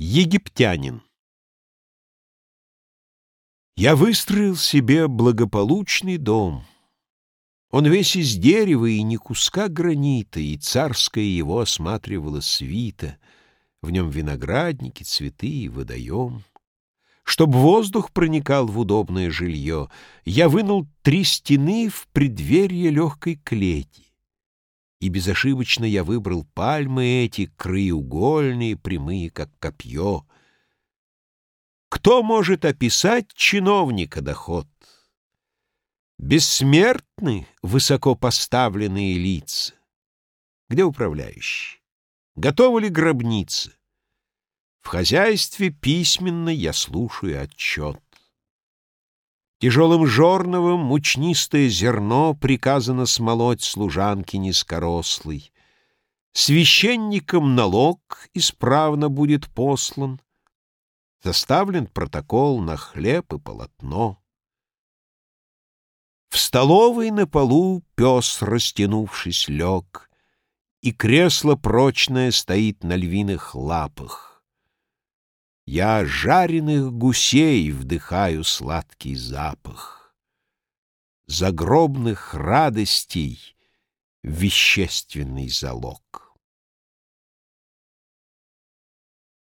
Египтянин Я выстроил себе благополучный дом. Он весь из дерева и не куска гранита, и царская его осматривала свита. В нем виноградники, цветы и водоем. Чтоб воздух проникал в удобное жилье, я вынул три стены в преддверье легкой клети. И безошибочно я выбрал пальмы эти, краеугольные, прямые, как копье. Кто может описать чиновника доход? Бессмертны высоко поставленные лица. Где управляющий? Готова ли гробница? В хозяйстве письменно я слушаю отчет. Тяжелым жорновым мучнистое зерно Приказано смолоть служанке низкорослой. Священникам налог исправно будет послан, Составлен протокол на хлеб и полотно. В столовой на полу пес, растянувшись, лег, И кресло прочное стоит на львиных лапах. Я жареных гусей вдыхаю сладкий запах. Загробных радостей вещественный залог.